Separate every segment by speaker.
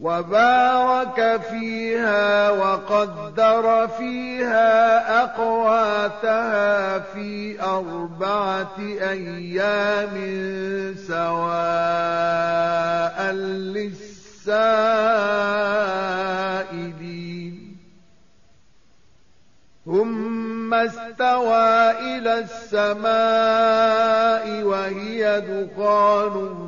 Speaker 1: وبارك فيها وقدر فيها أقواتها في أربعة أيام سواء للسائلين. ثم استوى إلى السماء وهي دخان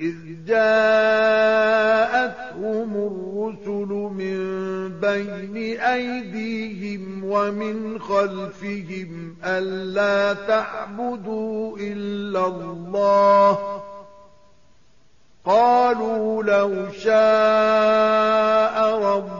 Speaker 1: إذ جاءتهم الرسل من بين أيديهم ومن خلفهم ألا تعبدوا إلا الله. قالوا لو شاء ربنا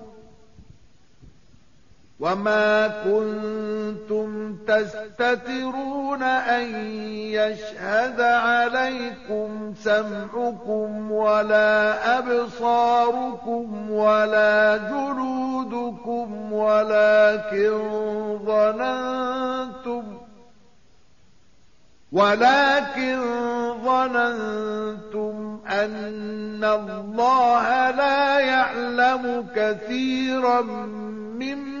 Speaker 1: وما كنتم تستترون أن يشهد عليكم سمعكم ولا أبصاركم ولا جلودكم ولكن ظننتم ولكن ظننتم أن الله لا يعلم كثيرا مما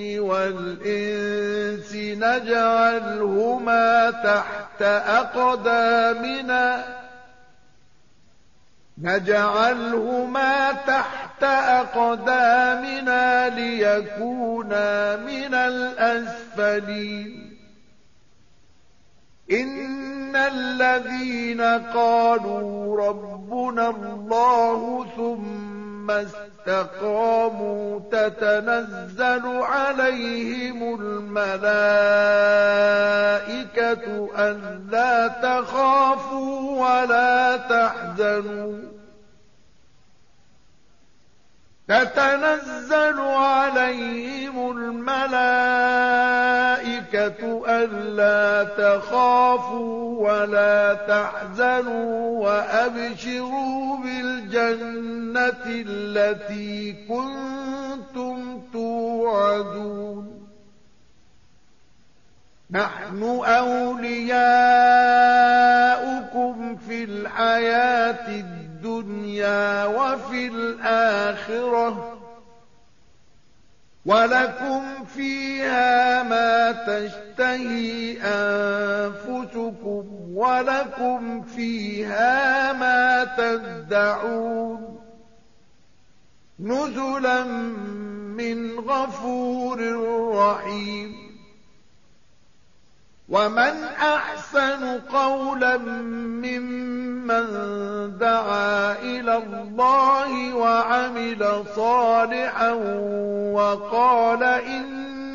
Speaker 1: الجن والإنس نجعلهما تحت أقدامنا. نجعلهما تحت أقدامنا ليكونا من الأسفلين. إن الذين قالوا ربنا الله ثم استقاموا تتنزل عليهم الملائكة ألا تخافوا ولا تحزنوا. تتنزل عليهم الملائكة ألا تخافوا ولا تحزنوا وأبشروا بالجنة التي كنتم توعدون نحن أولياؤكم في الحياة الدنيا وفي الآخرة ولكم فيها ما تشتهي أنفسكم ولكم فيها ما تدعون نزلا من غفور رحيم ومن أحسن قولا ممن دعا إلى الله وعمل صالحا وقال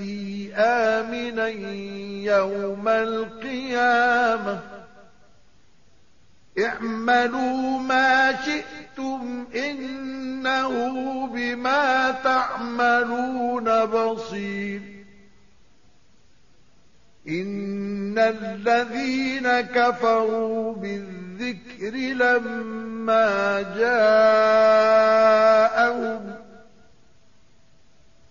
Speaker 1: يأتي آمنا يوم القيامة. اعملوا ما شئتم إنه بما تعملون بصير. إن الذين كفروا بالذكر لما جاءهم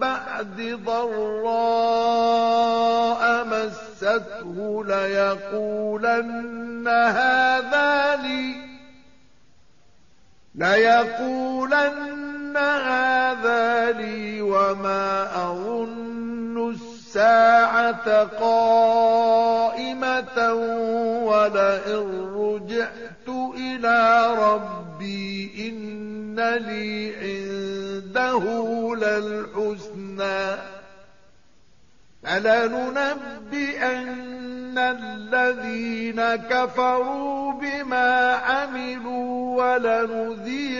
Speaker 1: بعد ضراء مسته ليقولن هذا لي ليقولن هذا لي وما أظن الساعة قائمة ولئن رجعت إلى ربي إن لي عنده للحسنى فلننبئن الذين كفروا بما عملوا ولنذيقنهم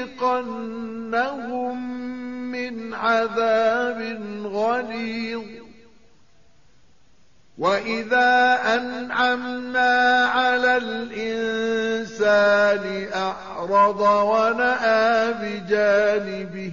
Speaker 1: من عذاب غليظ وإذا أنعمنا على الإنسان أعرض ونأى بجانبه